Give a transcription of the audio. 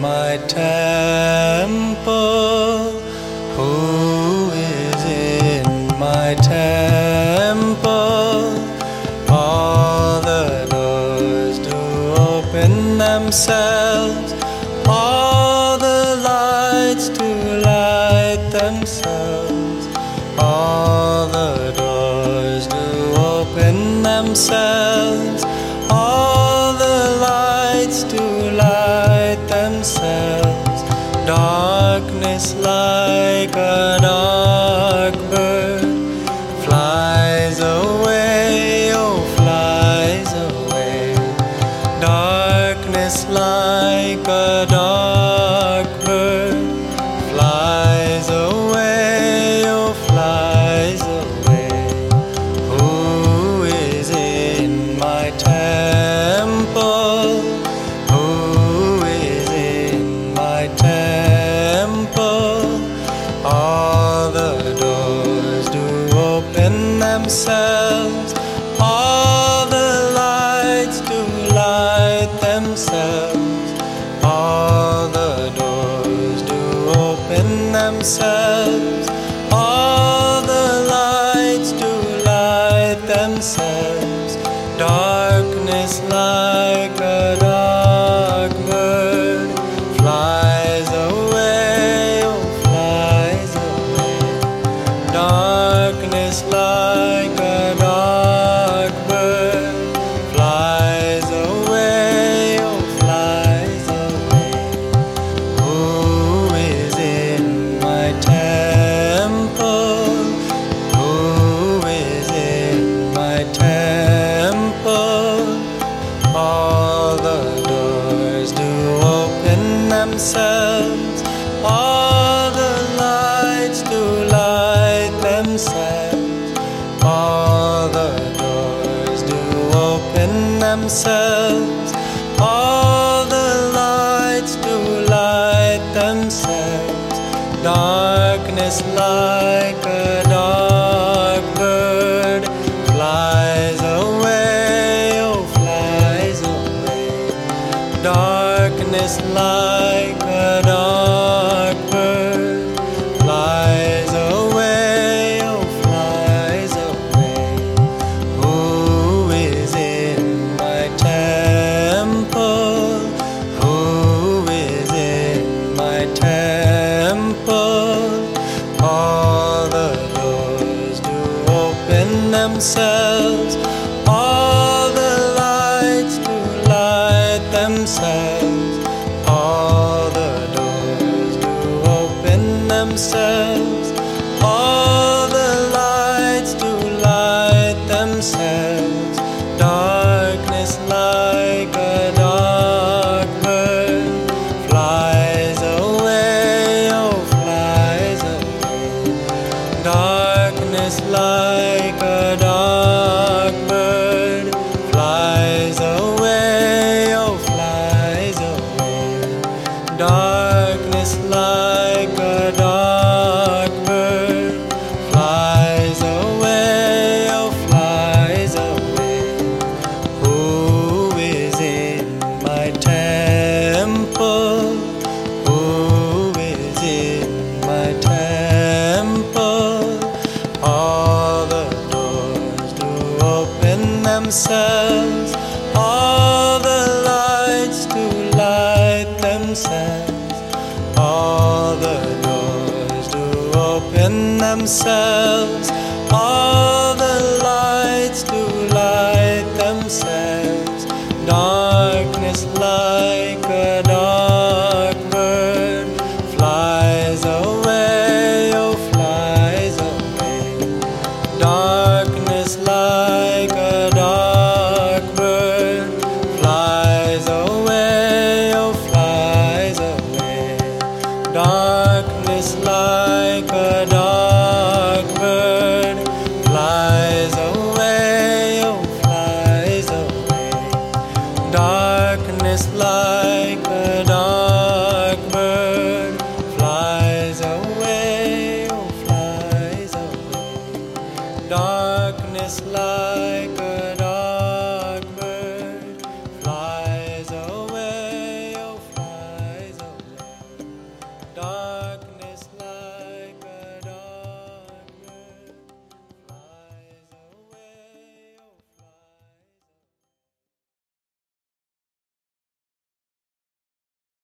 my temple? Who is in my temple? All the doors do open themselves, all the lights do light themselves, all the doors do open themselves. Themselves. Darkness like a dark bird flies away, oh, flies away. Darkness like a dark my temple? All the doors do open themselves, all the lights do light themselves, all the doors do open themselves, themselves, themselves, all the lights do light themselves, all the doors do open themselves, all themselves, all the lights do light themselves, all the doors do open themselves, all the lights do light themselves. Darkness like